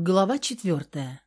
Глава 4.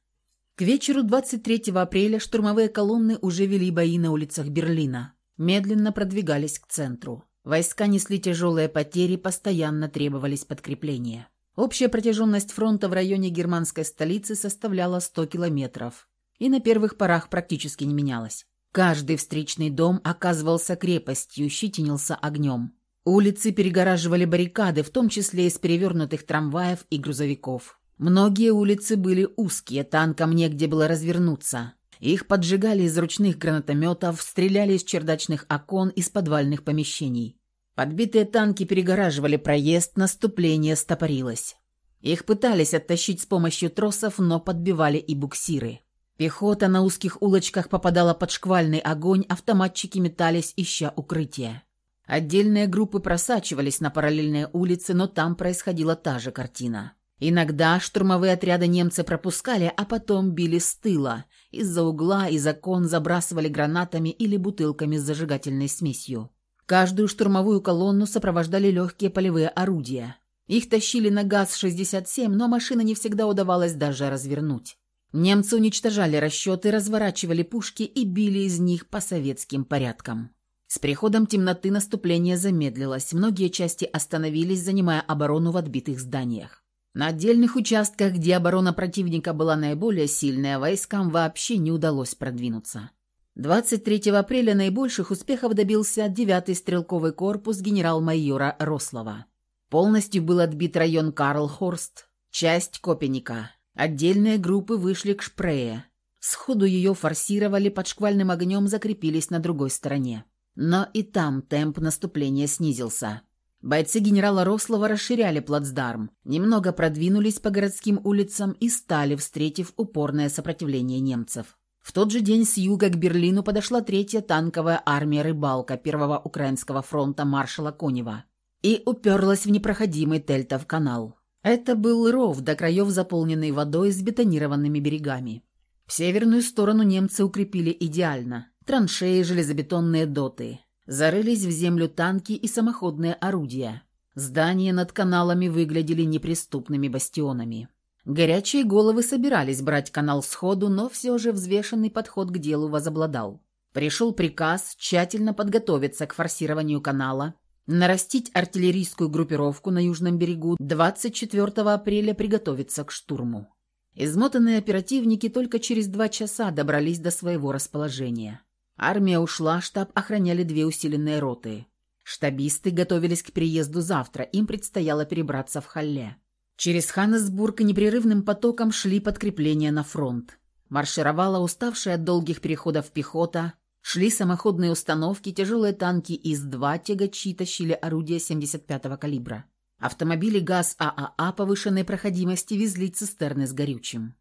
К вечеру 23 апреля штурмовые колонны уже вели бои на улицах Берлина. Медленно продвигались к центру. Войска несли тяжелые потери, постоянно требовались подкрепления. Общая протяженность фронта в районе германской столицы составляла 100 километров и на первых порах практически не менялась. Каждый встречный дом оказывался крепостью, щетинился огнем. Улицы перегораживали баррикады, в том числе из перевернутых трамваев и грузовиков. Многие улицы были узкие, танкам негде было развернуться. Их поджигали из ручных гранатометов, стреляли из чердачных окон, из подвальных помещений. Подбитые танки перегораживали проезд, наступление стопорилось. Их пытались оттащить с помощью тросов, но подбивали и буксиры. Пехота на узких улочках попадала под шквальный огонь, автоматчики метались, ища укрытия. Отдельные группы просачивались на параллельные улицы, но там происходила та же картина. Иногда штурмовые отряды немцы пропускали, а потом били с тыла. Из-за угла и закон забрасывали гранатами или бутылками с зажигательной смесью. Каждую штурмовую колонну сопровождали легкие полевые орудия. Их тащили на ГАЗ-67, но машины не всегда удавалось даже развернуть. Немцы уничтожали расчеты, разворачивали пушки и били из них по советским порядкам. С приходом темноты наступление замедлилось, многие части остановились, занимая оборону в отбитых зданиях. На отдельных участках, где оборона противника была наиболее сильная, войскам вообще не удалось продвинуться. 23 апреля наибольших успехов добился 9-й стрелковый корпус генерал-майора Рослова. Полностью был отбит район Карлхорст, часть Копеника. Отдельные группы вышли к Шпрее. Сходу ее форсировали, под шквальным огнем закрепились на другой стороне. Но и там темп наступления снизился. Бойцы генерала Рослова расширяли плацдарм, немного продвинулись по городским улицам и стали, встретив упорное сопротивление немцев. В тот же день с юга к Берлину подошла третья танковая армия «Рыбалка» Первого Украинского фронта маршала Конева и уперлась в непроходимый Тельтов канал. Это был ров до краев, заполненный водой с бетонированными берегами. В северную сторону немцы укрепили идеально. Траншеи, железобетонные доты – Зарылись в землю танки и самоходные орудия. Здания над каналами выглядели неприступными бастионами. Горячие головы собирались брать канал сходу, но все же взвешенный подход к делу возобладал. Пришел приказ тщательно подготовиться к форсированию канала, нарастить артиллерийскую группировку на южном берегу, 24 апреля приготовиться к штурму. Измотанные оперативники только через два часа добрались до своего расположения. Армия ушла, штаб охраняли две усиленные роты. Штабисты готовились к переезду завтра, им предстояло перебраться в Халле. Через Ханнесбург непрерывным потоком шли подкрепления на фронт. Маршировала уставшая от долгих переходов пехота, шли самоходные установки, тяжелые танки ИС-2, тягачи тащили орудия 75-го калибра. Автомобили ГАЗ-ААА а а повышенной проходимости везли цистерны с горючим.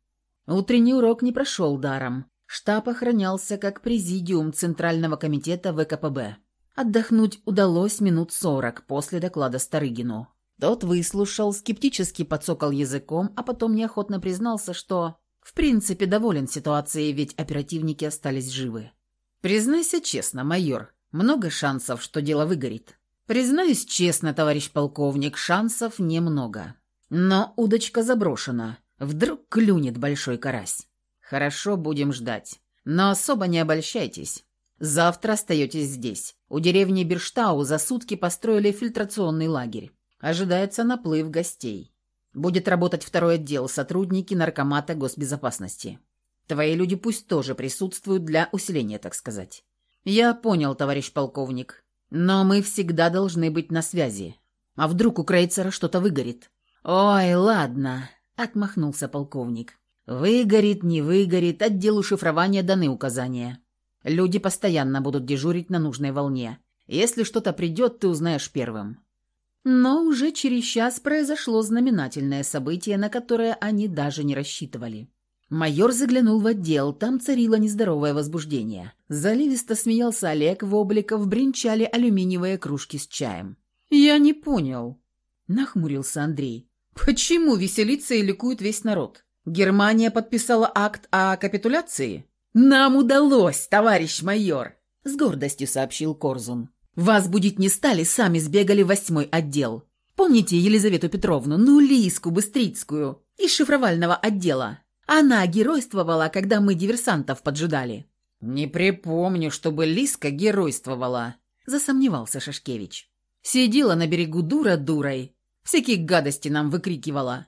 Утренний урок не прошел даром. Штаб охранялся как президиум Центрального комитета ВКПБ. Отдохнуть удалось минут сорок после доклада Старыгину. Тот выслушал, скептически подсокал языком, а потом неохотно признался, что в принципе доволен ситуацией, ведь оперативники остались живы. «Признайся честно, майор, много шансов, что дело выгорит». «Признаюсь честно, товарищ полковник, шансов немного. Но удочка заброшена. Вдруг клюнет большой карась». «Хорошо, будем ждать. Но особо не обольщайтесь. Завтра остаетесь здесь. У деревни Берштау за сутки построили фильтрационный лагерь. Ожидается наплыв гостей. Будет работать второй отдел, сотрудники наркомата госбезопасности. Твои люди пусть тоже присутствуют для усиления, так сказать. Я понял, товарищ полковник. Но мы всегда должны быть на связи. А вдруг у Крейцера что-то выгорит? Ой, ладно, отмахнулся полковник. Выгорит, не выгорит, отделу шифрования даны указания. Люди постоянно будут дежурить на нужной волне. Если что-то придет, ты узнаешь первым. Но уже через час произошло знаменательное событие, на которое они даже не рассчитывали. Майор заглянул в отдел, там царило нездоровое возбуждение. Заливисто смеялся Олег, в обликов бренчали алюминиевые кружки с чаем. «Я не понял», — нахмурился Андрей. «Почему веселится и ликует весь народ? Германия подписала акт о капитуляции? Нам удалось, товарищ майор, с гордостью сообщил Корзун. Вас будить не стали, сами сбегали в восьмой отдел. Помните Елизавету Петровну, ну, Лиску Быстрицкую, из шифровального отдела? Она геройствовала, когда мы диверсантов поджидали». «Не припомню, чтобы Лиска геройствовала», – засомневался Шашкевич. «Сидела на берегу дура дурой, всякие гадости нам выкрикивала.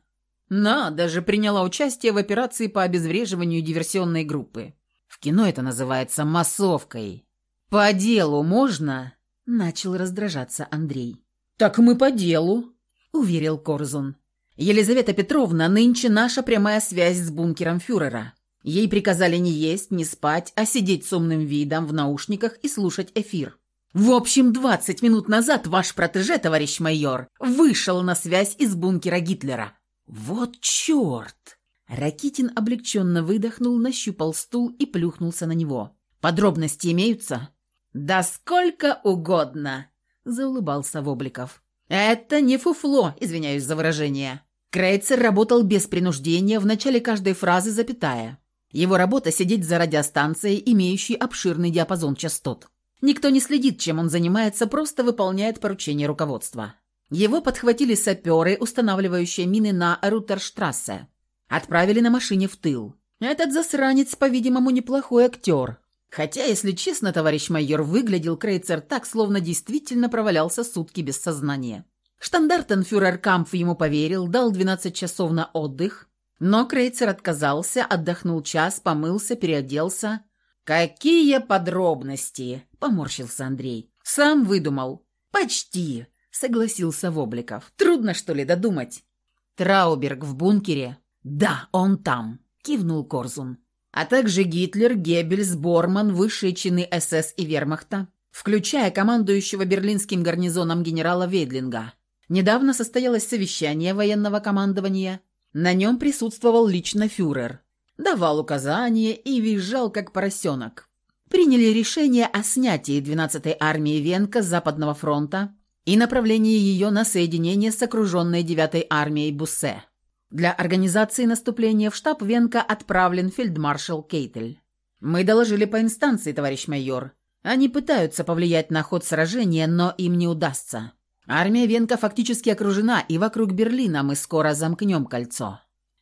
На, даже приняла участие в операции по обезвреживанию диверсионной группы. В кино это называется массовкой. По делу можно?» – начал раздражаться Андрей. «Так мы по делу», – уверил Корзун. Елизавета Петровна нынче наша прямая связь с бункером фюрера. Ей приказали не есть, не спать, а сидеть с умным видом в наушниках и слушать эфир. В общем, 20 минут назад ваш протеже, товарищ майор, вышел на связь из бункера Гитлера. Вот черт! Ракитин облегченно выдохнул, нащупал стул и плюхнулся на него. Подробности имеются? Да сколько угодно, заулыбался Вобликов. «Это не фуфло, извиняюсь за выражение. Крейцер работал без принуждения, в начале каждой фразы запятая. Его работа – сидеть за радиостанцией, имеющей обширный диапазон частот. Никто не следит, чем он занимается, просто выполняет поручения руководства. Его подхватили саперы, устанавливающие мины на Рутерштрассе. Отправили на машине в тыл. Этот засранец, по-видимому, неплохой актер. Хотя, если честно, товарищ майор, выглядел Крейцер так, словно действительно провалялся сутки без сознания. Штандартенфюрер Кампф ему поверил, дал 12 часов на отдых, но Крейцер отказался, отдохнул час, помылся, переоделся. «Какие подробности!» – поморщился Андрей. «Сам выдумал». «Почти!» – согласился Вобликов. «Трудно, что ли, додумать?» «Трауберг в бункере?» «Да, он там», – кивнул Корзун а также Гитлер, Геббельс, Борман, высшие чины СС и Вермахта, включая командующего берлинским гарнизоном генерала Вейдлинга. Недавно состоялось совещание военного командования. На нем присутствовал лично фюрер. Давал указания и визжал, как поросенок. Приняли решение о снятии 12-й армии Венка с Западного фронта и направлении ее на соединение с окруженной 9-й армией Буссе. Для организации наступления в штаб Венка отправлен фельдмаршал Кейтель. Мы доложили по инстанции, товарищ майор. Они пытаются повлиять на ход сражения, но им не удастся. Армия Венка фактически окружена, и вокруг Берлина мы скоро замкнем кольцо.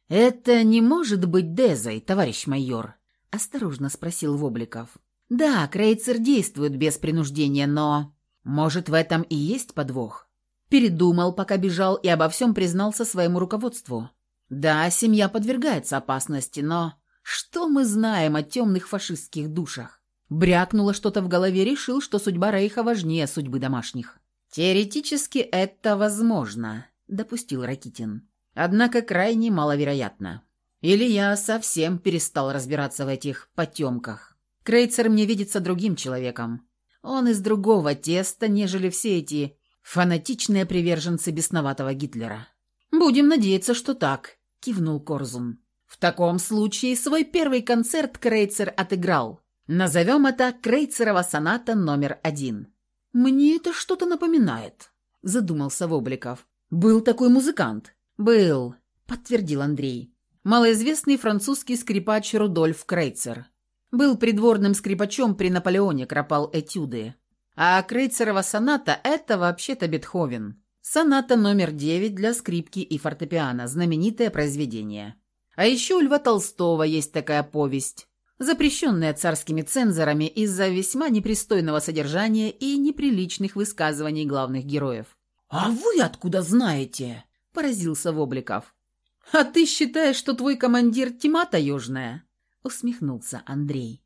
«Это не может быть Дезой, товарищ майор?» – осторожно спросил Вобликов. «Да, Крейцер действует без принуждения, но...» «Может, в этом и есть подвох?» Передумал, пока бежал, и обо всем признался своему руководству. Да, семья подвергается опасности, но что мы знаем о темных фашистских душах? Брякнуло что-то в голове, решил, что судьба Рейха важнее судьбы домашних. Теоретически это возможно, допустил Ракитин. Однако крайне маловероятно. Или я совсем перестал разбираться в этих потемках. Крейцер мне видится другим человеком. Он из другого теста, нежели все эти фанатичные приверженцы бесноватого Гитлера. Будем надеяться, что так, – кивнул Корзун. «В таком случае свой первый концерт Крейцер отыграл. Назовем это Крейцерова соната номер один». «Мне это что-то напоминает», – задумался Вобликов. «Был такой музыкант?» «Был», – подтвердил Андрей. «Малоизвестный французский скрипач Рудольф Крейцер. Был придворным скрипачом при Наполеоне, кропал этюды. А Крейцерова соната – это вообще-то Бетховен. Соната номер 9 для скрипки и фортепиано, знаменитое произведение. А еще у Льва Толстого есть такая повесть, запрещенная царскими цензорами из-за весьма непристойного содержания и неприличных высказываний главных героев. «А вы откуда знаете?» – поразился Вобликов. «А ты считаешь, что твой командир тьма таежная?» – усмехнулся Андрей.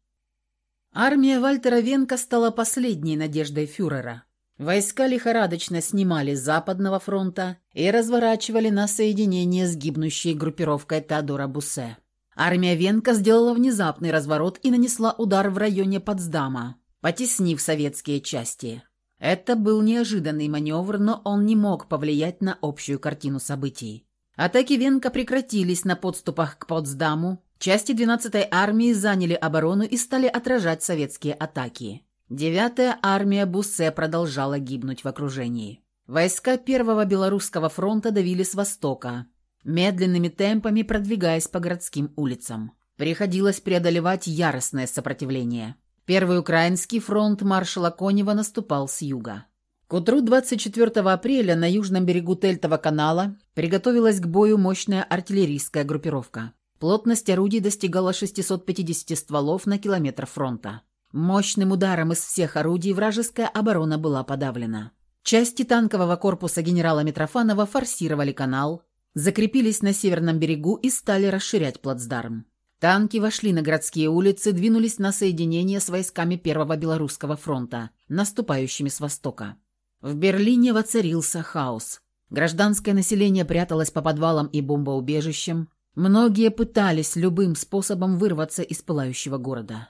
Армия Вальтера Венка стала последней надеждой фюрера. Войска лихорадочно снимали Западного фронта и разворачивали на соединение с гибнущей группировкой Теодора Буссе. Армия Венка сделала внезапный разворот и нанесла удар в районе Потсдама, потеснив советские части. Это был неожиданный маневр, но он не мог повлиять на общую картину событий. Атаки Венка прекратились на подступах к Потсдаму, части 12-й армии заняли оборону и стали отражать советские атаки. Девятая армия Буссе продолжала гибнуть в окружении. Войска Первого Белорусского фронта давили с востока, медленными темпами продвигаясь по городским улицам. Приходилось преодолевать яростное сопротивление. Первый Украинский фронт маршала Конева наступал с юга. К утру 24 апреля на южном берегу Тельтова канала приготовилась к бою мощная артиллерийская группировка. Плотность орудий достигала 650 стволов на километр фронта. Мощным ударом из всех орудий вражеская оборона была подавлена. Части танкового корпуса генерала Митрофанова форсировали канал, закрепились на северном берегу и стали расширять плацдарм. Танки вошли на городские улицы, двинулись на соединение с войсками Первого Белорусского фронта, наступающими с востока. В Берлине воцарился хаос. Гражданское население пряталось по подвалам и бомбоубежищам. Многие пытались любым способом вырваться из пылающего города.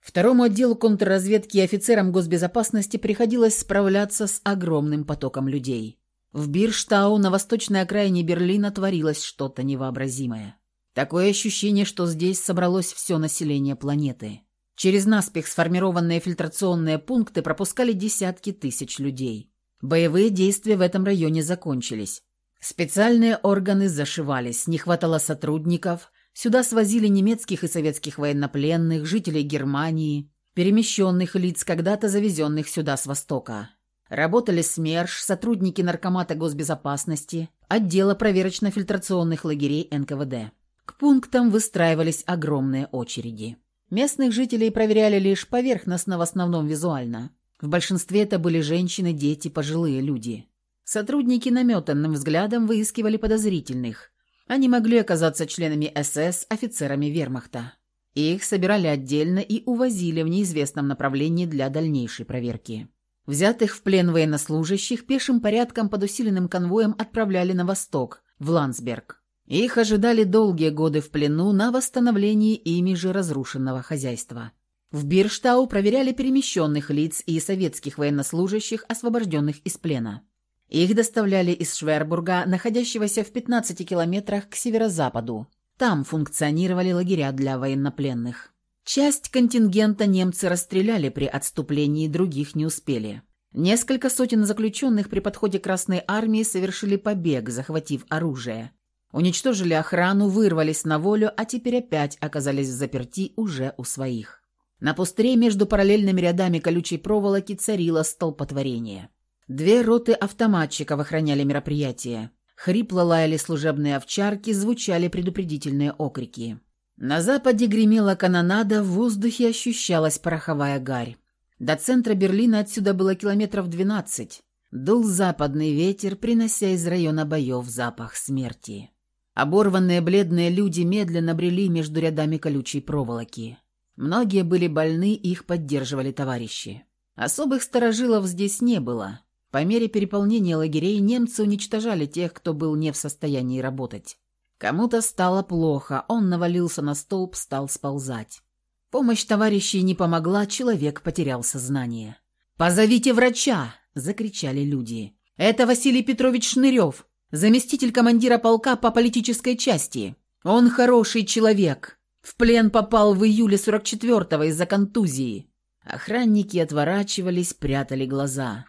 Второму отделу контрразведки и офицерам госбезопасности приходилось справляться с огромным потоком людей. В Бирштау на восточной окраине Берлина творилось что-то невообразимое. Такое ощущение, что здесь собралось все население планеты. Через наспех сформированные фильтрационные пункты пропускали десятки тысяч людей. Боевые действия в этом районе закончились. Специальные органы зашивались, не хватало сотрудников – Сюда свозили немецких и советских военнопленных, жителей Германии, перемещенных лиц, когда-то завезенных сюда с Востока. Работали СМЕРШ, сотрудники Наркомата госбезопасности, отдела проверочно-фильтрационных лагерей НКВД. К пунктам выстраивались огромные очереди. Местных жителей проверяли лишь поверхностно, в основном визуально. В большинстве это были женщины, дети, пожилые люди. Сотрудники наметанным взглядом выискивали подозрительных, они могли оказаться членами СС, офицерами вермахта. Их собирали отдельно и увозили в неизвестном направлении для дальнейшей проверки. Взятых в плен военнослужащих пешим порядком под усиленным конвоем отправляли на восток, в Ландсберг. Их ожидали долгие годы в плену на восстановлении ими же разрушенного хозяйства. В Бирштау проверяли перемещенных лиц и советских военнослужащих, освобожденных из плена. Их доставляли из Швербурга, находящегося в 15 километрах к северо-западу. Там функционировали лагеря для военнопленных. Часть контингента немцы расстреляли при отступлении, других не успели. Несколько сотен заключенных при подходе Красной Армии совершили побег, захватив оружие. Уничтожили охрану, вырвались на волю, а теперь опять оказались в заперти уже у своих. На пустыре между параллельными рядами колючей проволоки царило столпотворение. Две роты автоматчиков охраняли мероприятие. Хрипло лаяли служебные овчарки, звучали предупредительные окрики. На западе гремела канонада, в воздухе ощущалась пороховая гарь. До центра Берлина отсюда было километров двенадцать. Дул западный ветер, принося из района боев запах смерти. Оборванные бледные люди медленно брели между рядами колючей проволоки. Многие были больны, их поддерживали товарищи. Особых сторожилов здесь не было. По мере переполнения лагерей немцы уничтожали тех, кто был не в состоянии работать. Кому-то стало плохо, он навалился на столб, стал сползать. Помощь товарищей не помогла, человек потерял сознание. «Позовите врача!» – закричали люди. «Это Василий Петрович Шнырев, заместитель командира полка по политической части. Он хороший человек. В плен попал в июле 44-го из-за контузии». Охранники отворачивались, прятали глаза.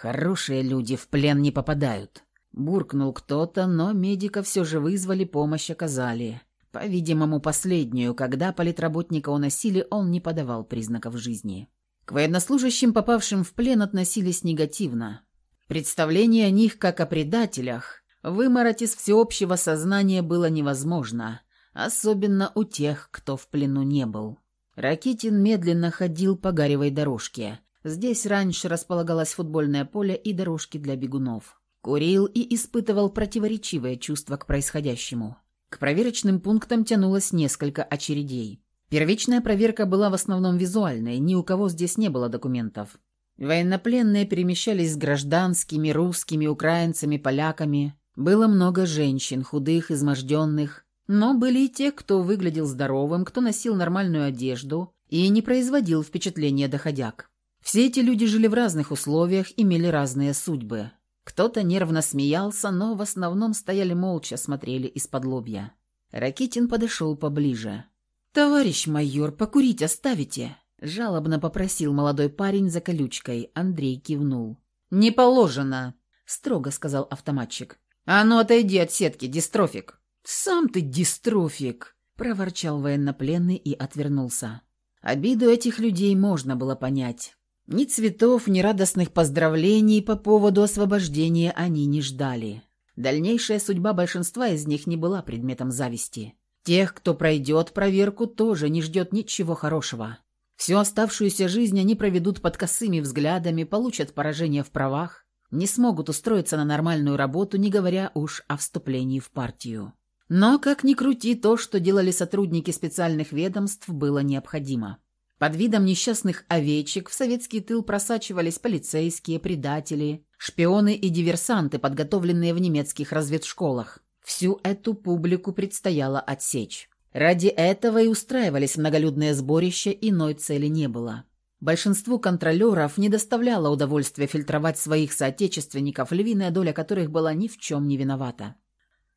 «Хорошие люди в плен не попадают», — буркнул кто-то, но медика все же вызвали, помощь оказали. По-видимому, последнюю, когда политработника уносили, он не подавал признаков жизни. К военнослужащим, попавшим в плен, относились негативно. Представление о них как о предателях вымороть из всеобщего сознания было невозможно, особенно у тех, кто в плену не был. Ракитин медленно ходил по гаревой дорожке. Здесь раньше располагалось футбольное поле и дорожки для бегунов. Курил и испытывал противоречивое чувство к происходящему. К проверочным пунктам тянулось несколько очередей. Первичная проверка была в основном визуальной, ни у кого здесь не было документов. Военнопленные перемещались с гражданскими, русскими, украинцами, поляками. Было много женщин, худых, изможденных. Но были и те, кто выглядел здоровым, кто носил нормальную одежду и не производил впечатления доходяг. Все эти люди жили в разных условиях, имели разные судьбы. Кто-то нервно смеялся, но в основном стояли молча, смотрели из-под лобья. Ракитин подошел поближе. «Товарищ майор, покурить оставите?» Жалобно попросил молодой парень за колючкой. Андрей кивнул. «Не положено», — строго сказал автоматчик. «А ну отойди от сетки, дистрофик». «Сам ты дистрофик», — проворчал военнопленный и отвернулся. Обиду этих людей можно было понять. Ни цветов, ни радостных поздравлений по поводу освобождения они не ждали. Дальнейшая судьба большинства из них не была предметом зависти. Тех, кто пройдет проверку, тоже не ждет ничего хорошего. Всю оставшуюся жизнь они проведут под косыми взглядами, получат поражение в правах, не смогут устроиться на нормальную работу, не говоря уж о вступлении в партию. Но, как ни крути, то, что делали сотрудники специальных ведомств, было необходимо. Под видом несчастных овечек в советский тыл просачивались полицейские, предатели, шпионы и диверсанты, подготовленные в немецких разведшколах. Всю эту публику предстояло отсечь. Ради этого и устраивались многолюдные сборища, иной цели не было. Большинству контролеров не доставляло удовольствия фильтровать своих соотечественников, львиная доля которых была ни в чем не виновата.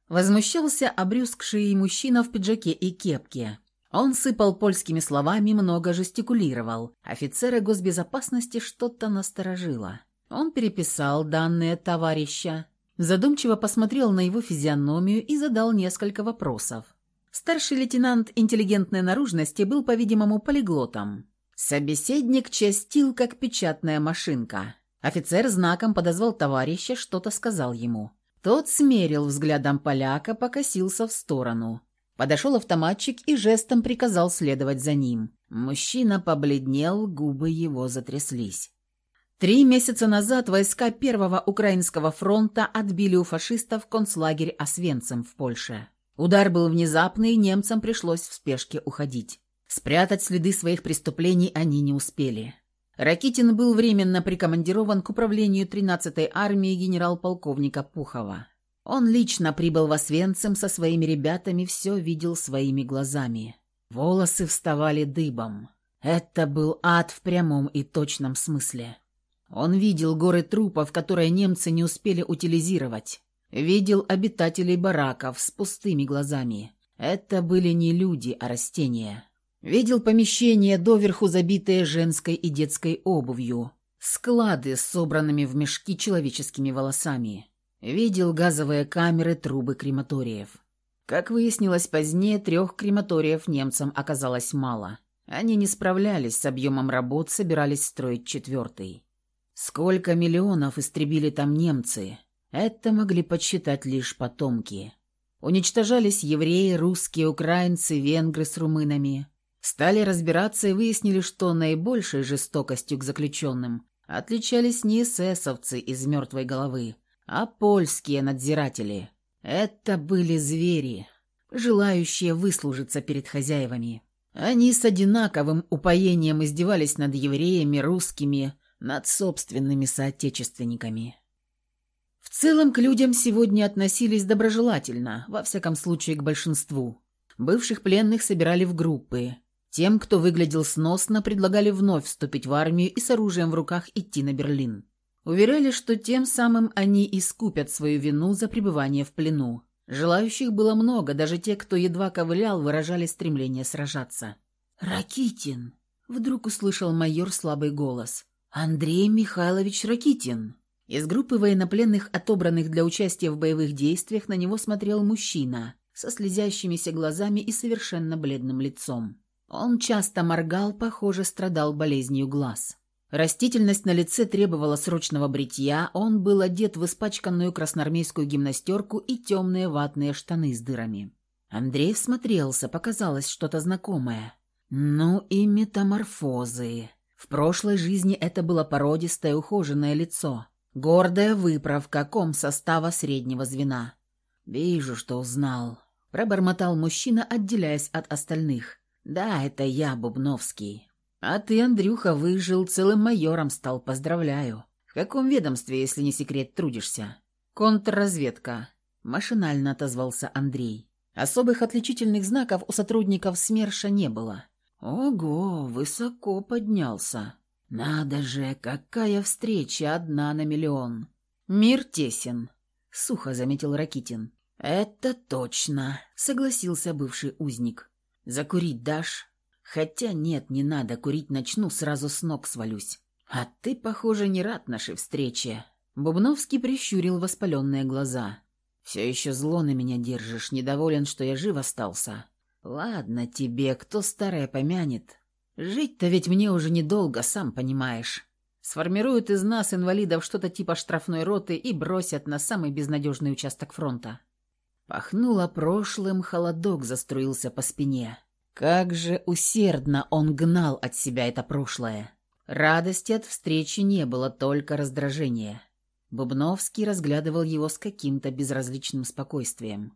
Возмущался обрюзгший мужчина в пиджаке и кепке. Он сыпал польскими словами, много жестикулировал. Офицеры госбезопасности что-то насторожило. Он переписал данные товарища, задумчиво посмотрел на его физиономию и задал несколько вопросов. Старший лейтенант интеллигентной наружности был, по-видимому, полиглотом. Собеседник частил, как печатная машинка. Офицер знаком подозвал товарища, что-то сказал ему. Тот смерил взглядом поляка, покосился в сторону. Подошел автоматчик и жестом приказал следовать за ним. Мужчина побледнел, губы его затряслись. Три месяца назад войска Первого Украинского фронта отбили у фашистов концлагерь Освенцим в Польше. Удар был внезапный, и немцам пришлось в спешке уходить. Спрятать следы своих преступлений они не успели. Ракитин был временно прикомандирован к управлению 13-й армии генерал-полковника Пухова. Он лично прибыл в Освенцим со своими ребятами, все видел своими глазами. Волосы вставали дыбом. Это был ад в прямом и точном смысле. Он видел горы трупов, которые немцы не успели утилизировать. Видел обитателей бараков с пустыми глазами. Это были не люди, а растения. Видел помещения, доверху забитые женской и детской обувью. Склады с собранными в мешки человеческими волосами. Видел газовые камеры, трубы крематориев. Как выяснилось позднее, трех крематориев немцам оказалось мало. Они не справлялись с объемом работ, собирались строить четвертый. Сколько миллионов истребили там немцы, это могли подсчитать лишь потомки. Уничтожались евреи, русские, украинцы, венгры с румынами. Стали разбираться и выяснили, что наибольшей жестокостью к заключенным отличались не эсэсовцы из мертвой головы, а польские надзиратели. Это были звери, желающие выслужиться перед хозяевами. Они с одинаковым упоением издевались над евреями, русскими, над собственными соотечественниками. В целом к людям сегодня относились доброжелательно, во всяком случае к большинству. Бывших пленных собирали в группы. Тем, кто выглядел сносно, предлагали вновь вступить в армию и с оружием в руках идти на Берлин. Уверяли, что тем самым они искупят свою вину за пребывание в плену. Желающих было много, даже те, кто едва ковылял, выражали стремление сражаться. «Ракитин!» — вдруг услышал майор слабый голос. «Андрей Михайлович Ракитин!» Из группы военнопленных, отобранных для участия в боевых действиях, на него смотрел мужчина со слезящимися глазами и совершенно бледным лицом. Он часто моргал, похоже, страдал болезнью глаз. Растительность на лице требовала срочного бритья, он был одет в испачканную красноармейскую гимнастерку и темные ватные штаны с дырами. Андрей всмотрелся, показалось что-то знакомое. Ну и метаморфозы. В прошлой жизни это было породистое ухоженное лицо. Гордая выправка ком состава среднего звена. «Вижу, что узнал», — пробормотал мужчина, отделяясь от остальных. «Да, это я, Бубновский. А ты, Андрюха, выжил, целым майором стал, поздравляю. В каком ведомстве, если не секрет, трудишься? Контрразведка. Машинально отозвался Андрей. Особых отличительных знаков у сотрудников СМЕРШа не было. Ого, высоко поднялся. Надо же, какая встреча одна на миллион. Мир тесен, сухо заметил Ракитин. Это точно, согласился бывший узник. Закурить дашь? Хотя нет, не надо, курить начну, сразу с ног свалюсь. А ты, похоже, не рад нашей встрече. Бубновский прищурил воспаленные глаза. Все еще зло на меня держишь, недоволен, что я жив остался. Ладно тебе, кто старое помянет. Жить-то ведь мне уже недолго, сам понимаешь. Сформируют из нас, инвалидов, что-то типа штрафной роты и бросят на самый безнадежный участок фронта. Пахнуло прошлым, холодок заструился по спине. Как же усердно он гнал от себя это прошлое. Радости от встречи не было, только раздражение. Бубновский разглядывал его с каким-то безразличным спокойствием.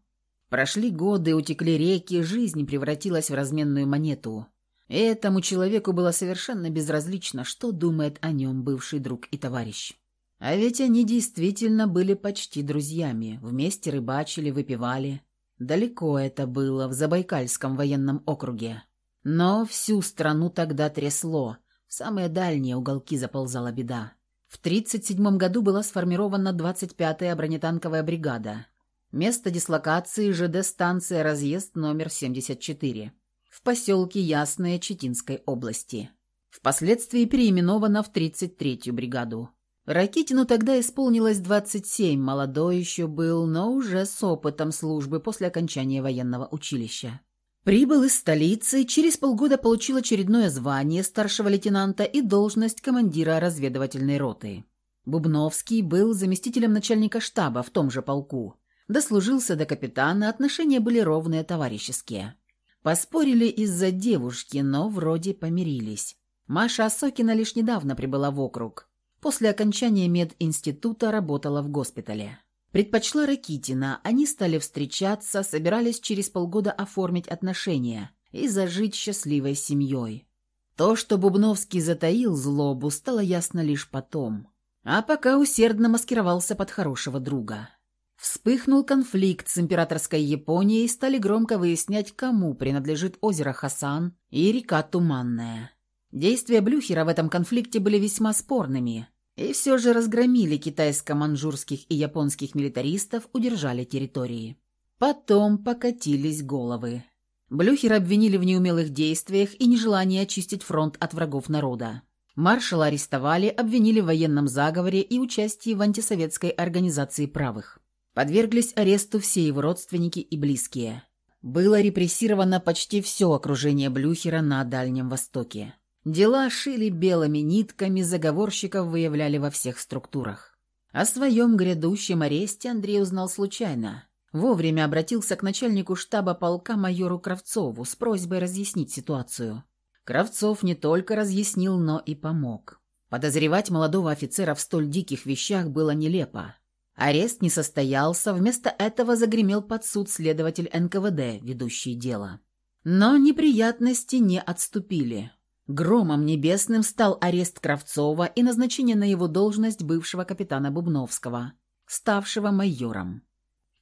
Прошли годы, утекли реки, жизнь превратилась в разменную монету. Этому человеку было совершенно безразлично, что думает о нем бывший друг и товарищ. А ведь они действительно были почти друзьями, вместе рыбачили, выпивали. Далеко это было, в Забайкальском военном округе. Но всю страну тогда трясло, в самые дальние уголки заползала беда. В 1937 году была сформирована 25-я бронетанковая бригада. Место дислокации ЖД-станция «Разъезд» номер 74 в поселке Ясное Читинской области. Впоследствии переименована в 33-ю бригаду. Ракитину тогда исполнилось 27, молодой еще был, но уже с опытом службы после окончания военного училища. Прибыл из столицы, через полгода получил очередное звание старшего лейтенанта и должность командира разведывательной роты. Бубновский был заместителем начальника штаба в том же полку. Дослужился до капитана, отношения были ровные, товарищеские. Поспорили из-за девушки, но вроде помирились. Маша Осокина лишь недавно прибыла в округ. После окончания мединститута работала в госпитале. Предпочла Ракитина, они стали встречаться, собирались через полгода оформить отношения и зажить счастливой семьей. То, что Бубновский затаил злобу, стало ясно лишь потом. А пока усердно маскировался под хорошего друга. Вспыхнул конфликт с императорской Японией стали громко выяснять, кому принадлежит озеро Хасан и река Туманная. Действия Блюхера в этом конфликте были весьма спорными – и все же разгромили китайско-манжурских и японских милитаристов, удержали территории. Потом покатились головы. Блюхер обвинили в неумелых действиях и нежелании очистить фронт от врагов народа. Маршала арестовали, обвинили в военном заговоре и участии в антисоветской организации правых. Подверглись аресту все его родственники и близкие. Было репрессировано почти все окружение Блюхера на Дальнем Востоке. Дела шили белыми нитками, заговорщиков выявляли во всех структурах. О своем грядущем аресте Андрей узнал случайно. Вовремя обратился к начальнику штаба полка майору Кравцову с просьбой разъяснить ситуацию. Кравцов не только разъяснил, но и помог. Подозревать молодого офицера в столь диких вещах было нелепо. Арест не состоялся, вместо этого загремел под суд следователь НКВД, ведущий дело. Но неприятности не отступили. Громом небесным стал арест Кравцова и назначение на его должность бывшего капитана Бубновского, ставшего майором.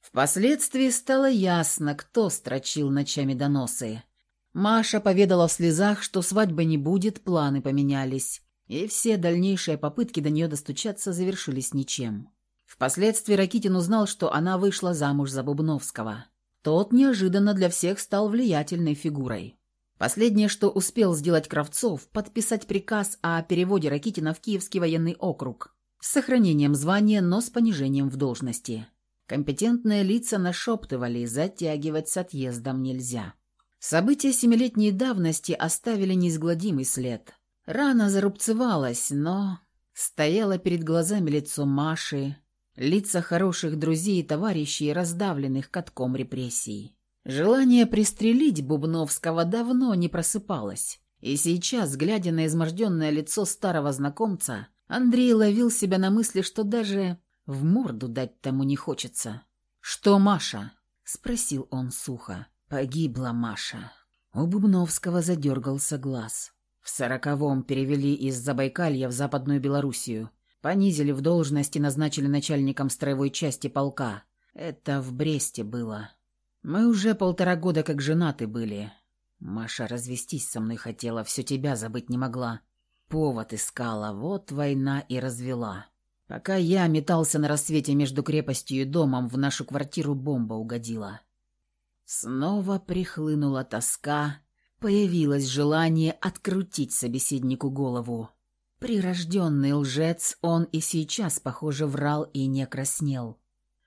Впоследствии стало ясно, кто строчил ночами доносы. Маша поведала в слезах, что свадьбы не будет, планы поменялись, и все дальнейшие попытки до нее достучаться завершились ничем. Впоследствии Ракитин узнал, что она вышла замуж за Бубновского. Тот неожиданно для всех стал влиятельной фигурой. Последнее, что успел сделать Кравцов, подписать приказ о переводе Ракитина в Киевский военный округ с сохранением звания, но с понижением в должности. Компетентные лица нашептывали, затягивать с отъездом нельзя. События семилетней давности оставили неизгладимый след. Рана зарубцевалась, но стояло перед глазами лицо Маши, лица хороших друзей и товарищей, раздавленных катком репрессий. Желание пристрелить Бубновского давно не просыпалось. И сейчас, глядя на изможденное лицо старого знакомца, Андрей ловил себя на мысли, что даже в морду дать тому не хочется. «Что Маша?» — спросил он сухо. «Погибла Маша». У Бубновского задергался глаз. В сороковом перевели из Забайкалья в Западную Белоруссию. Понизили в должности, назначили начальником строевой части полка. Это в Бресте было. Мы уже полтора года как женаты были. Маша развестись со мной хотела, все тебя забыть не могла. Повод искала, вот война и развела. Пока я метался на рассвете между крепостью и домом, в нашу квартиру бомба угодила. Снова прихлынула тоска, появилось желание открутить собеседнику голову. Прирожденный лжец, он и сейчас, похоже, врал и не краснел.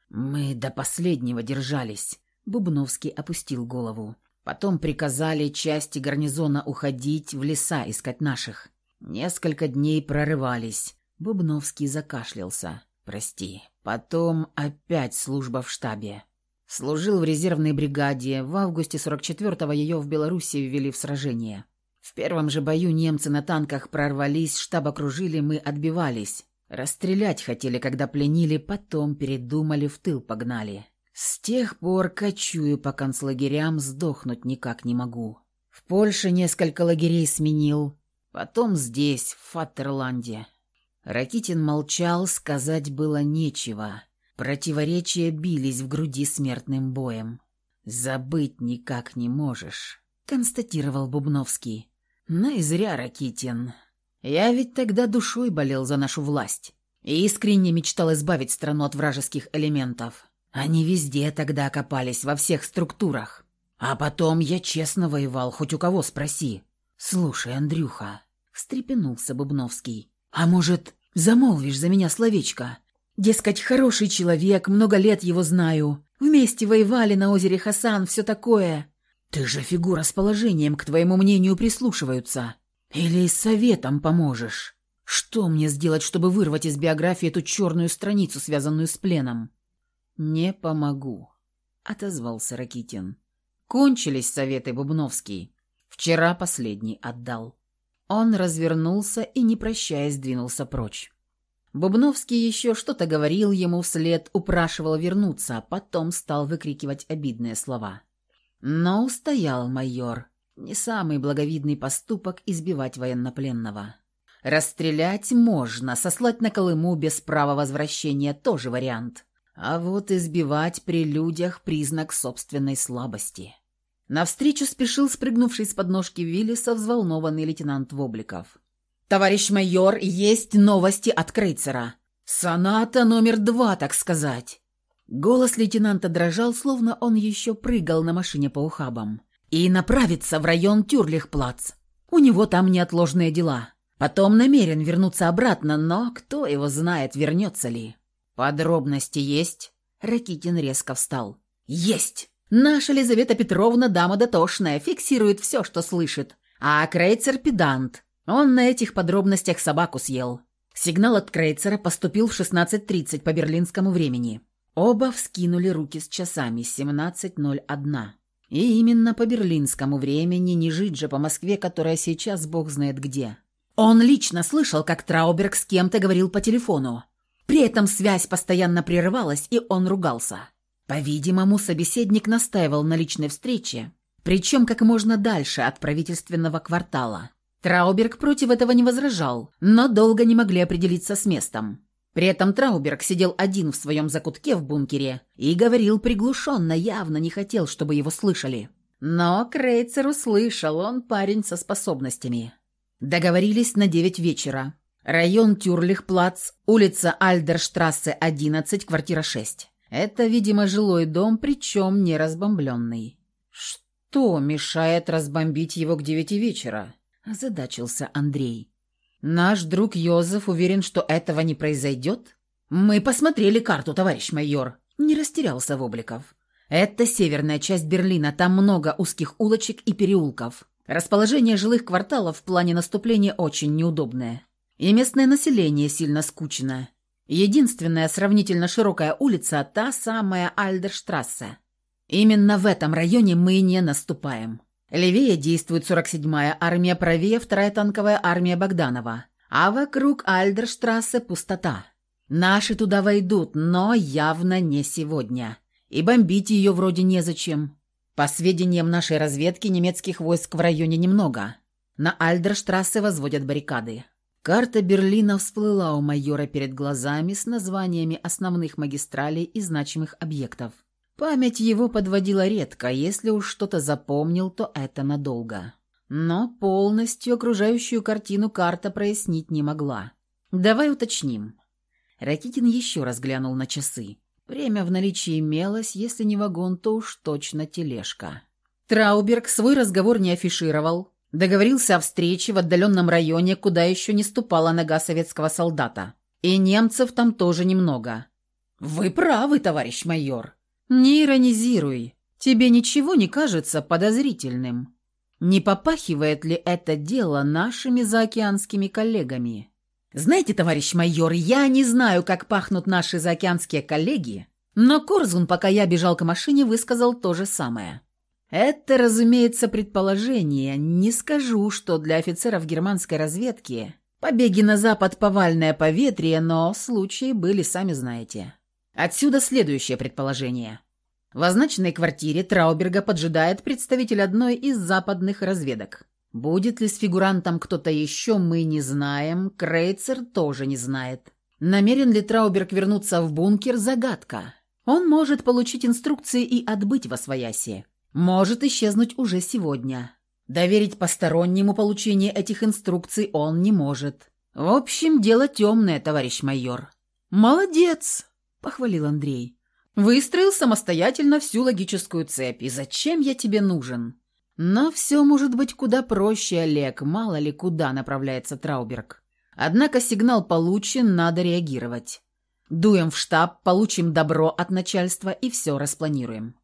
Мы до последнего держались. Бубновский опустил голову. Потом приказали части гарнизона уходить в леса искать наших. Несколько дней прорывались. Бубновский закашлялся. Прости. Потом опять служба в штабе. Служил в резервной бригаде. В августе 44-го ее в Беларуси ввели в сражение. В первом же бою немцы на танках прорвались, штаб окружили, мы отбивались. Расстрелять хотели, когда пленили, потом передумали, в тыл погнали. С тех пор кочую по концлагерям, сдохнуть никак не могу. В Польше несколько лагерей сменил, потом здесь, в Фаттерланде. Ракитин молчал, сказать было нечего. Противоречия бились в груди смертным боем. «Забыть никак не можешь», — констатировал Бубновский. «Ну и зря, Ракитин. Я ведь тогда душой болел за нашу власть и искренне мечтал избавить страну от вражеских элементов. Они везде тогда окопались, во всех структурах. А потом я честно воевал, хоть у кого спроси. Слушай, Андрюха, встрепенулся Бубновский. А может, замолвишь за меня словечко? Дескать, хороший человек, много лет его знаю. Вместе воевали на озере Хасан, все такое. Ты же фигура с положением, к твоему мнению прислушиваются. Или советом поможешь? Что мне сделать, чтобы вырвать из биографии эту черную страницу, связанную с пленом? Не помогу, отозвался Ракитин. Кончились советы Бубновский. Вчера последний отдал. Он развернулся и, не прощаясь, двинулся прочь. Бубновский еще что-то говорил ему вслед, упрашивал вернуться, а потом стал выкрикивать обидные слова. Но устоял майор, не самый благовидный поступок избивать военнопленного. Расстрелять можно, сослать на Колыму без права возвращения тоже вариант. А вот избивать при людях признак собственной слабости. Навстречу спешил спрыгнувший с подножки Виллиса взволнованный лейтенант Вобликов. «Товарищ майор, есть новости от Крейцера. Соната номер два, так сказать». Голос лейтенанта дрожал, словно он еще прыгал на машине по ухабам и направится в район Тюрлихплац. У него там неотложные дела. Потом намерен вернуться обратно, но кто его знает, вернется ли. Подробности есть?» Ракитин резко встал. «Есть! Наша Лизавета Петровна дама дотошная, фиксирует все, что слышит. А Крейцер педант. Он на этих подробностях собаку съел. Сигнал от Крейцера поступил в 16.30 по берлинскому времени. Оба вскинули руки с часами 17.01. И именно по берлинскому времени, не жить же по Москве, которая сейчас бог знает где. Он лично слышал, как Трауберг с кем-то говорил по телефону. При этом связь постоянно прерывалась, и он ругался. По-видимому, собеседник настаивал на личной встрече, причем как можно дальше от правительственного квартала. Трауберг против этого не возражал, но долго не могли определиться с местом. При этом Трауберг сидел один в своем закутке в бункере и говорил приглушенно, явно не хотел, чтобы его слышали. Но Крейцер услышал, он парень со способностями. Договорились на девять вечера. Район Тюрлихплац, улица Альдерштрассе, 11, квартира 6. Это, видимо, жилой дом, причем не разбомбленный. «Что мешает разбомбить его к девяти вечера?» – озадачился Андрей. Наш друг Йозеф уверен, что этого не произойдет? Мы посмотрели карту, товарищ майор. Не растерялся Вобликов. Это северная часть Берлина, там много узких улочек и переулков. Расположение жилых кварталов в плане наступления очень неудобное. И местное население сильно скучно. Единственная сравнительно широкая улица – та самая Альдерштрассе. Именно в этом районе мы не наступаем. Левее действует 47-я армия, правее 2-я танковая армия Богданова. А вокруг Альдерштрассе пустота. Наши туда войдут, но явно не сегодня. И бомбить ее вроде незачем. По сведениям нашей разведки, немецких войск в районе немного. На Альдерштрассе возводят баррикады. Карта Берлина всплыла у майора перед глазами с названиями основных магистралей и значимых объектов. Память его подводила редко, если уж что-то запомнил, то это надолго. Но полностью окружающую картину карта прояснить не могла. «Давай уточним». Ракитин еще раз глянул на часы. Время в наличии имелось, если не вагон, то уж точно тележка. Трауберг свой разговор не афишировал. Договорился о встрече в отдаленном районе, куда еще не ступала нога советского солдата. И немцев там тоже немного. «Вы правы, товарищ майор», «Не иронизируй. Тебе ничего не кажется подозрительным?» Не попахивает ли это дело нашими заокеанскими коллегами? Знаете, товарищ майор, я не знаю, как пахнут наши заокеанские коллеги, но Корзун, пока я бежал к машине, высказал то же самое. Это, разумеется, предположение. Не скажу, что для офицеров германской разведки побеги на запад повальное поветрие, но случаи были, сами знаете. Отсюда следующее предположение. В означенной квартире Трауберга поджидает представитель одной из западных разведок. Будет ли с фигурантом кто-то еще, мы не знаем, Крейцер тоже не знает. Намерен ли Трауберг вернуться в бункер – загадка. Он может получить инструкции и отбыть во свояси. Может исчезнуть уже сегодня. Доверить постороннему получение этих инструкций он не может. В общем, дело темное, товарищ майор. «Молодец!» – похвалил Андрей. «Выстроил самостоятельно всю логическую цепь. И зачем я тебе нужен?» Но все может быть куда проще, Олег, мало ли куда направляется Трауберг. Однако сигнал получен, надо реагировать. Дуем в штаб, получим добро от начальства и все распланируем.